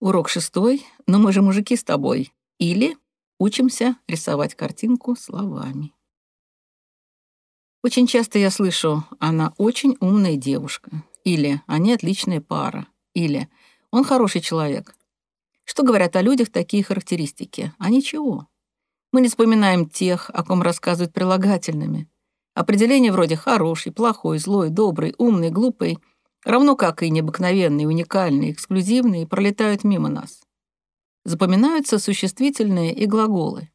Урок шестой, но мы же мужики с тобой. Или учимся рисовать картинку словами. Очень часто я слышу «она очень умная девушка» или «они отличная пара» или «он хороший человек». Что говорят о людях такие характеристики? А ничего. Мы не вспоминаем тех, о ком рассказывают прилагательными. Определения вроде «хороший», «плохой», «злой», «добрый», «умный», «глупый» равно как и необыкновенные, уникальные, эксклюзивные, пролетают мимо нас. Запоминаются существительные и глаголы.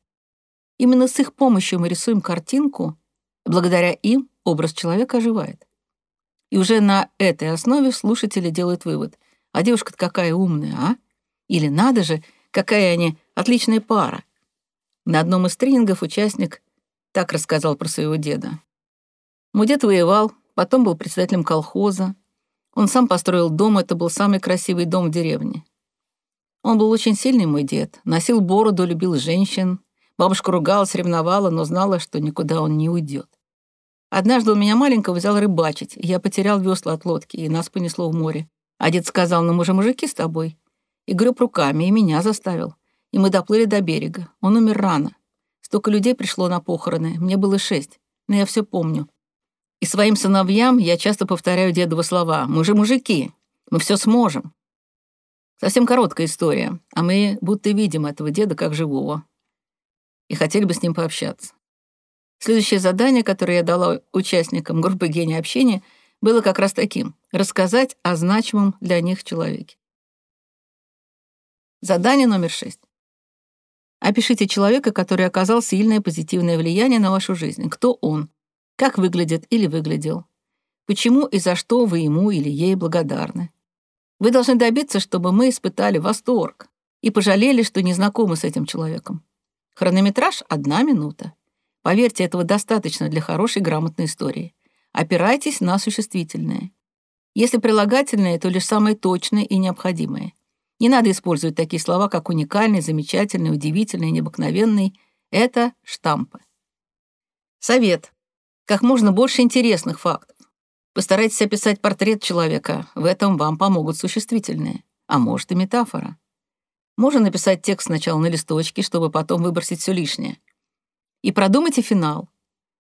Именно с их помощью мы рисуем картинку, благодаря им образ человека оживает. И уже на этой основе слушатели делают вывод. А девушка-то какая умная, а? Или надо же, какая они отличная пара. На одном из тренингов участник так рассказал про своего деда. Мой дед воевал, потом был председателем колхоза, он сам построил дом, это был самый красивый дом в деревне. Он был очень сильный, мой дед, носил бороду, любил женщин. Бабушка ругалась, ревновала, но знала, что никуда он не уйдет. Однажды он меня маленького взял рыбачить, я потерял весла от лодки, и нас понесло в море. А дед сказал, ну мы же мужики с тобой. И греб руками, и меня заставил. И мы доплыли до берега. Он умер рано. Столько людей пришло на похороны, мне было шесть, но я все помню. И своим сыновьям я часто повторяю дедовы слова. «Мы же мужики, мы все сможем». Совсем короткая история, а мы будто видим этого деда как живого. И хотели бы с ним пообщаться. Следующее задание, которое я дала участникам группы «Гений общения», было как раз таким — рассказать о значимом для них человеке. Задание номер шесть. Опишите человека, который оказал сильное позитивное влияние на вашу жизнь. Кто он? Как выглядит или выглядел? Почему и за что вы ему или ей благодарны? Вы должны добиться, чтобы мы испытали восторг и пожалели, что не знакомы с этим человеком. Хронометраж — одна минута. Поверьте, этого достаточно для хорошей грамотной истории. Опирайтесь на существительное. Если прилагательное, то лишь самое точное и необходимое. Не надо использовать такие слова, как уникальный, замечательный, удивительный, необыкновенный. Это штампы. Совет. Как можно больше интересных фактов. Постарайтесь описать портрет человека, в этом вам помогут существительные, а может и метафора. Можно написать текст сначала на листочке, чтобы потом выбросить все лишнее. И продумайте финал.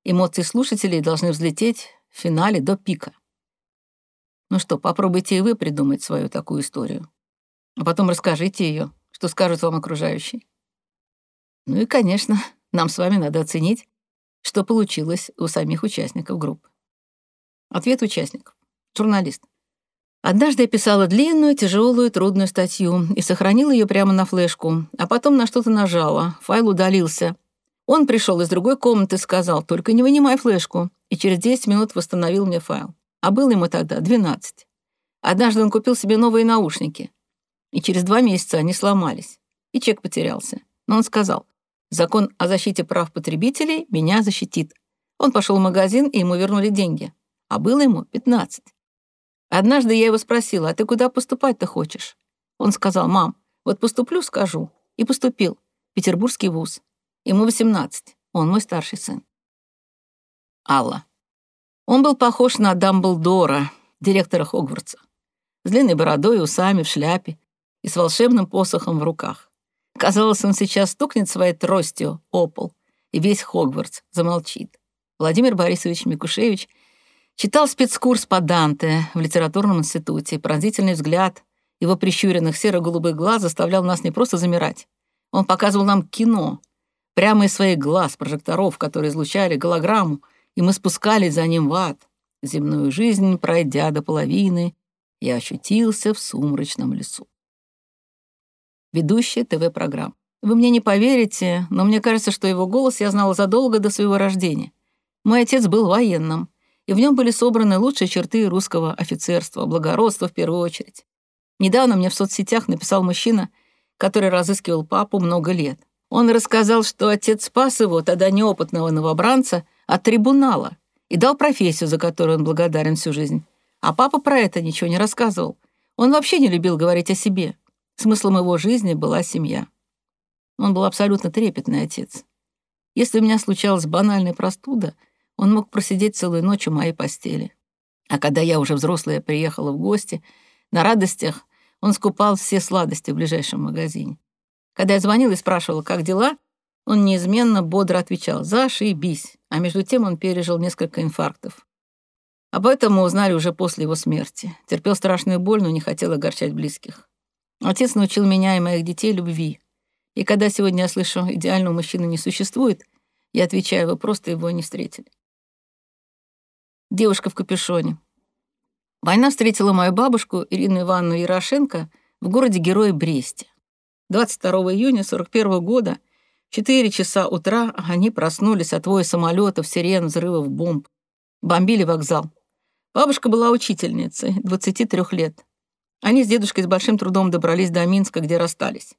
Эмоции слушателей должны взлететь в финале до пика. Ну что, попробуйте и вы придумать свою такую историю. А потом расскажите ее, что скажут вам окружающие. Ну и, конечно, нам с вами надо оценить, что получилось у самих участников группы. Ответ участников. Журналист. Однажды я писала длинную, тяжелую, трудную статью и сохранила ее прямо на флешку, а потом на что-то нажала, файл удалился. Он пришел из другой комнаты сказал, только не вынимай флешку, и через 10 минут восстановил мне файл. А было ему тогда 12. Однажды он купил себе новые наушники, и через два месяца они сломались, и чек потерялся. Но он сказал, Закон о защите прав потребителей меня защитит. Он пошел в магазин, и ему вернули деньги. А было ему 15. Однажды я его спросила, а ты куда поступать-то хочешь? Он сказал, мам, вот поступлю, скажу. И поступил. Петербургский вуз. Ему 18. Он мой старший сын. Алла. Он был похож на Дамблдора, директора Хогвартса. С длинной бородой, усами, в шляпе и с волшебным посохом в руках. Казалось, он сейчас стукнет своей тростью о пол, и весь Хогвартс замолчит. Владимир Борисович Микушевич читал спецкурс по Данте в литературном институте. Пронзительный взгляд его прищуренных серо-голубых глаз заставлял нас не просто замирать. Он показывал нам кино, прямо из своих глаз, прожекторов, которые излучали голограмму, и мы спускались за ним в ад. Земную жизнь, пройдя до половины, я ощутился в сумрачном лесу ведущая ТВ-программ. Вы мне не поверите, но мне кажется, что его голос я знала задолго до своего рождения. Мой отец был военным, и в нем были собраны лучшие черты русского офицерства, благородства в первую очередь. Недавно мне в соцсетях написал мужчина, который разыскивал папу много лет. Он рассказал, что отец спас его, тогда неопытного новобранца, от трибунала и дал профессию, за которую он благодарен всю жизнь. А папа про это ничего не рассказывал. Он вообще не любил говорить о себе. Смыслом его жизни была семья. Он был абсолютно трепетный отец. Если у меня случалась банальная простуда, он мог просидеть целую ночь у моей постели. А когда я уже взрослая приехала в гости, на радостях Он скупал все сладости в ближайшем магазине. Когда я звонила и спрашивала, как дела, он неизменно бодро отвечал «зашибись», а между тем он пережил несколько инфарктов. Об этом мы узнали уже после его смерти. Терпел страшную боль, но не хотел огорчать близких. Отец научил меня и моих детей любви. И когда сегодня я слышу «идеального мужчины не существует», я отвечаю, вы просто его не встретили. Девушка в капюшоне. Война встретила мою бабушку Ирину Ивановну Ярошенко в городе Героя Бресте. 22 июня 41 года в 4 часа утра они проснулись от воя самолетов, сирен, взрывов, бомб. Бомбили вокзал. Бабушка была учительницей, 23 лет. Они с дедушкой с большим трудом добрались до Минска, где расстались.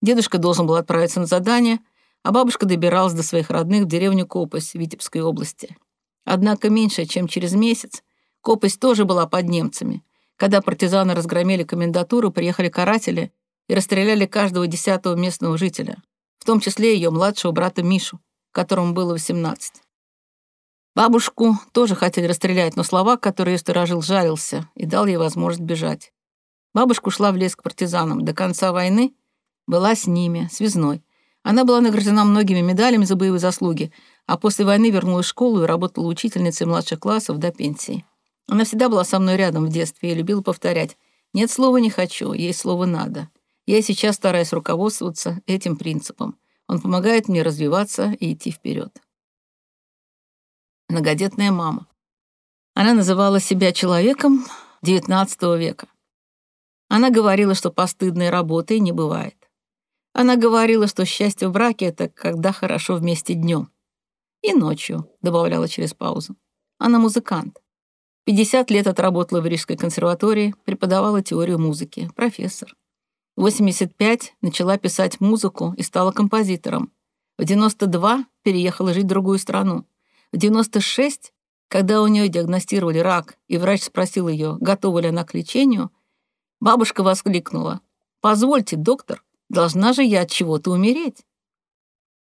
Дедушка должен был отправиться на задание, а бабушка добиралась до своих родных в деревню Копость Витебской области. Однако меньше, чем через месяц, Копость тоже была под немцами. Когда партизаны разгромили комендатуру, приехали каратели и расстреляли каждого десятого местного жителя, в том числе ее младшего брата Мишу, которому было 18. Бабушку тоже хотели расстрелять, но словак, который ее сторожил, жарился и дал ей возможность бежать. Бабушка ушла в лес к партизанам. До конца войны была с ними, связной. Она была награждена многими медалями за боевые заслуги, а после войны вернулась в школу и работала учительницей младших классов до пенсии. Она всегда была со мной рядом в детстве и любила повторять «нет слова не хочу, есть слово надо». Я сейчас стараюсь руководствоваться этим принципом. Он помогает мне развиваться и идти вперед. Многодетная мама. Она называла себя человеком XIX века. Она говорила, что постыдной работы не бывает. Она говорила, что счастье в браке — это когда хорошо вместе днем. И ночью, добавляла через паузу. Она музыкант. 50 лет отработала в Рижской консерватории, преподавала теорию музыки, профессор. В 85 начала писать музыку и стала композитором. В 92 переехала жить в другую страну. В 96, когда у нее диагностировали рак, и врач спросил ее, готова ли она к лечению, Бабушка воскликнула. «Позвольте, доктор, должна же я от чего-то умереть».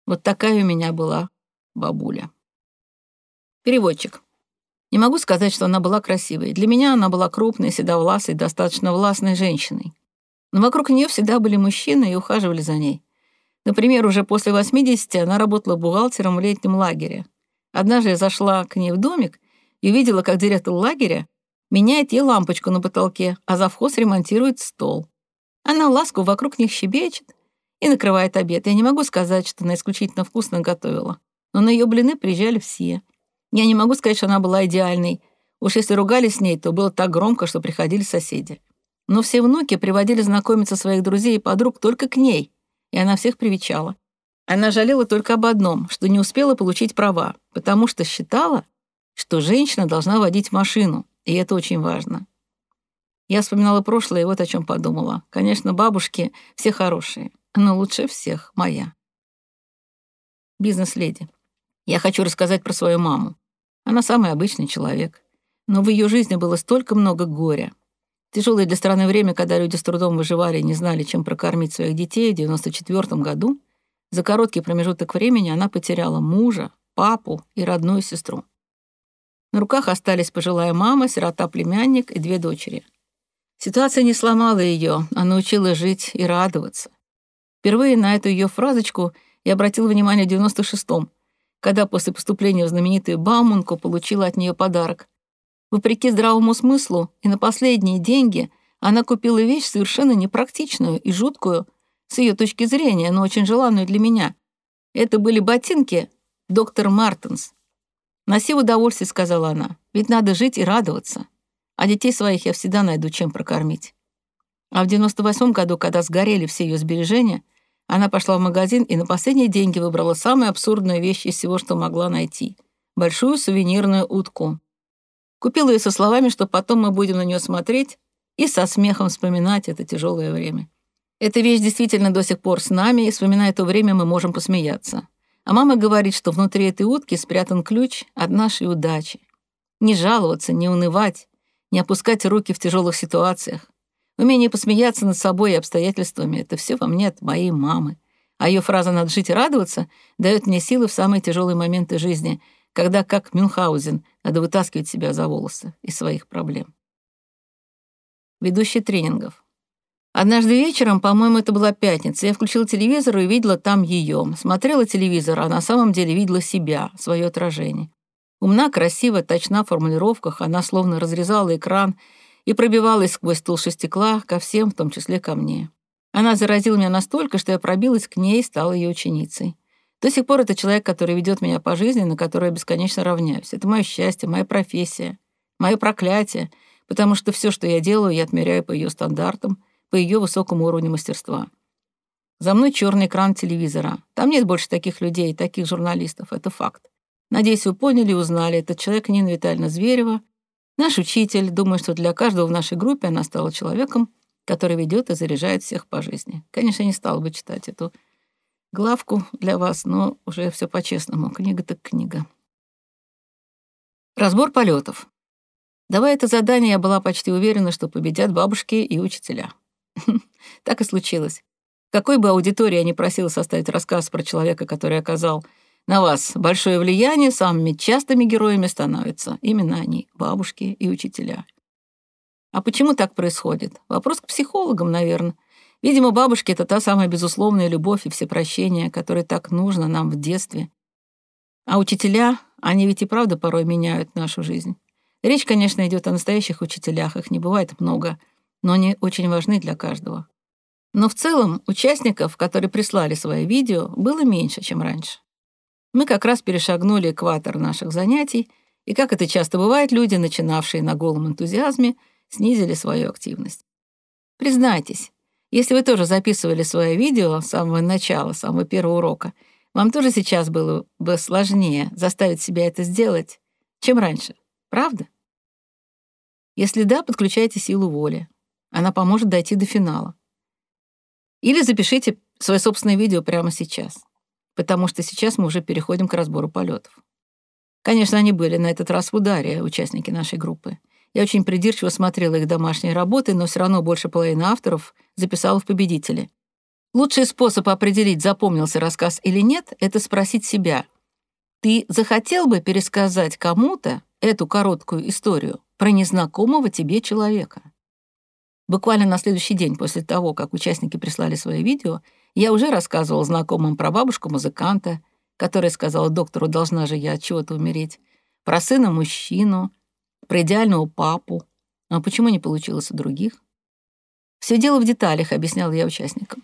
Вот такая у меня была бабуля. Переводчик. Не могу сказать, что она была красивой. Для меня она была крупной, седовласой, достаточно властной женщиной. Но вокруг нее всегда были мужчины и ухаживали за ней. Например, уже после 80 она работала бухгалтером в летнем лагере. Однажды я зашла к ней в домик и увидела, как директор лагеря меняет ей лампочку на потолке, а завхоз ремонтирует стол. Она ласку вокруг них щебечет и накрывает обед. Я не могу сказать, что она исключительно вкусно готовила, но на ее блины приезжали все. Я не могу сказать, что она была идеальной. Уж если ругались с ней, то было так громко, что приходили соседи. Но все внуки приводили знакомиться своих друзей и подруг только к ней, и она всех привечала. Она жалела только об одном, что не успела получить права, потому что считала, что женщина должна водить машину, и это очень важно. Я вспоминала прошлое и вот о чем подумала. Конечно, бабушки все хорошие, но лучше всех моя. Бизнес-леди. Я хочу рассказать про свою маму. Она самый обычный человек. Но в ее жизни было столько много горя. Тяжелое для страны время, когда люди с трудом выживали и не знали, чем прокормить своих детей, в 94 году, за короткий промежуток времени она потеряла мужа, папу и родную сестру. На руках остались пожилая мама, сирота-племянник и две дочери. Ситуация не сломала ее, а научила жить и радоваться. Впервые на эту ее фразочку я обратил внимание в 96-м, когда после поступления в знаменитую Бауманку получила от нее подарок. Вопреки здравому смыслу и на последние деньги она купила вещь совершенно непрактичную и жуткую, с ее точки зрения, но очень желанную для меня. Это были ботинки доктор Мартенс, «Носи в удовольствие», — сказала она, — «ведь надо жить и радоваться. А детей своих я всегда найду чем прокормить». А в 98 году, когда сгорели все ее сбережения, она пошла в магазин и на последние деньги выбрала самую абсурдную вещь из всего, что могла найти — большую сувенирную утку. Купила ее со словами, что потом мы будем на нее смотреть и со смехом вспоминать это тяжелое время. Эта вещь действительно до сих пор с нами, и вспоминая то время, мы можем посмеяться. А мама говорит, что внутри этой утки спрятан ключ от нашей удачи. Не жаловаться, не унывать, не опускать руки в тяжелых ситуациях. Умение посмеяться над собой и обстоятельствами — это все во мне от моей мамы. А ее фраза «надо жить и радоваться» дает мне силы в самые тяжелые моменты жизни, когда, как Мюнхгаузен, надо вытаскивать себя за волосы из своих проблем. Ведущий тренингов. Однажды вечером, по-моему, это была пятница, я включила телевизор и видела там ее. Смотрела телевизор, а на самом деле видела себя, свое отражение. Умна, красива, точна в формулировках, она словно разрезала экран и пробивалась сквозь толщу стекла ко всем, в том числе ко мне. Она заразила меня настолько, что я пробилась к ней и стала ее ученицей. До сих пор это человек, который ведет меня по жизни, на который я бесконечно равняюсь. Это мое счастье, моя профессия, мое проклятие, потому что все, что я делаю, я отмеряю по ее стандартам, по ее высокому уровню мастерства. За мной черный экран телевизора. Там нет больше таких людей, таких журналистов. Это факт. Надеюсь, вы поняли и узнали. Этот человек Нина Витальевна Зверева, наш учитель. Думаю, что для каждого в нашей группе она стала человеком, который ведет и заряжает всех по жизни. Конечно, я не стала бы читать эту главку для вас, но уже все по-честному. Книга так книга. Разбор полетов. Давая это задание, я была почти уверена, что победят бабушки и учителя. Так и случилось. Какой бы аудитории я ни просила составить рассказ про человека, который оказал на вас большое влияние, самыми частыми героями становятся именно они, бабушки и учителя. А почему так происходит? Вопрос к психологам, наверное. Видимо, бабушки — это та самая безусловная любовь и всепрощение, которое так нужно нам в детстве. А учителя, они ведь и правда порой меняют нашу жизнь. Речь, конечно, идет о настоящих учителях, их не бывает много, но они очень важны для каждого. Но в целом участников, которые прислали свои видео, было меньше, чем раньше. Мы как раз перешагнули экватор наших занятий, и, как это часто бывает, люди, начинавшие на голом энтузиазме, снизили свою активность. Признайтесь, если вы тоже записывали свое видео с самого начала, с самого первого урока, вам тоже сейчас было бы сложнее заставить себя это сделать, чем раньше, правда? Если да, подключайте силу воли. Она поможет дойти до финала. Или запишите свое собственное видео прямо сейчас, потому что сейчас мы уже переходим к разбору полетов. Конечно, они были на этот раз в ударе, участники нашей группы. Я очень придирчиво смотрела их домашние работы, но все равно больше половины авторов записала в победители. Лучший способ определить, запомнился рассказ или нет, это спросить себя. Ты захотел бы пересказать кому-то эту короткую историю про незнакомого тебе человека? Буквально на следующий день после того, как участники прислали свои видео, я уже рассказывал знакомым про бабушку-музыканта, которая сказала доктору, должна же я от чего-то умереть, про сына-мужчину, про идеального папу. А почему не получилось у других? Все дело в деталях, объяснял я участникам.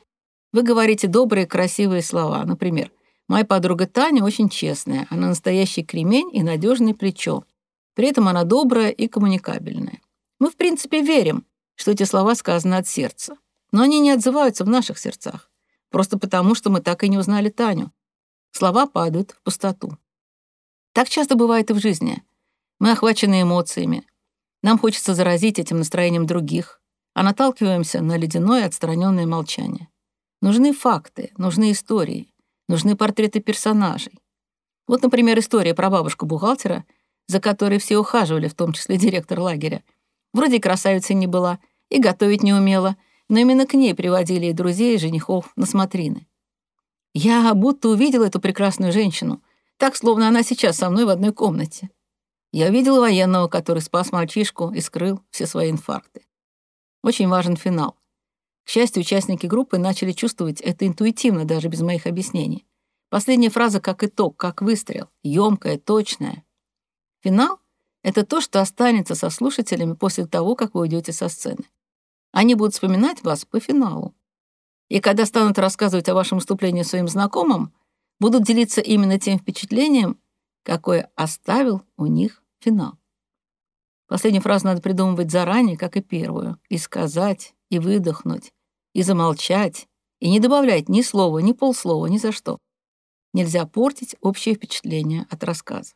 Вы говорите добрые, красивые слова. Например, моя подруга Таня очень честная, она настоящий кремень и надежное плечо. При этом она добрая и коммуникабельная. Мы, в принципе, верим, что эти слова сказаны от сердца. Но они не отзываются в наших сердцах. Просто потому, что мы так и не узнали Таню. Слова падают в пустоту. Так часто бывает и в жизни. Мы охвачены эмоциями. Нам хочется заразить этим настроением других, а наталкиваемся на ледяное отстраненное молчание. Нужны факты, нужны истории, нужны портреты персонажей. Вот, например, история про бабушку-бухгалтера, за которой все ухаживали, в том числе директор лагеря. Вроде красавицей не была, и готовить не умела, но именно к ней приводили и друзей, и женихов на смотрины. Я будто увидела эту прекрасную женщину, так, словно она сейчас со мной в одной комнате. Я видел военного, который спас мальчишку и скрыл все свои инфаркты. Очень важен финал. К счастью, участники группы начали чувствовать это интуитивно, даже без моих объяснений. Последняя фраза как итог, как выстрел, ёмкая, точная. Финал — это то, что останется со слушателями после того, как вы уйдете со сцены. Они будут вспоминать вас по финалу. И когда станут рассказывать о вашем выступлении своим знакомым, будут делиться именно тем впечатлением, какое оставил у них финал. Последнюю фразу надо придумывать заранее, как и первую, и сказать, и выдохнуть, и замолчать, и не добавлять ни слова, ни полслова, ни за что. Нельзя портить общее впечатление от рассказа.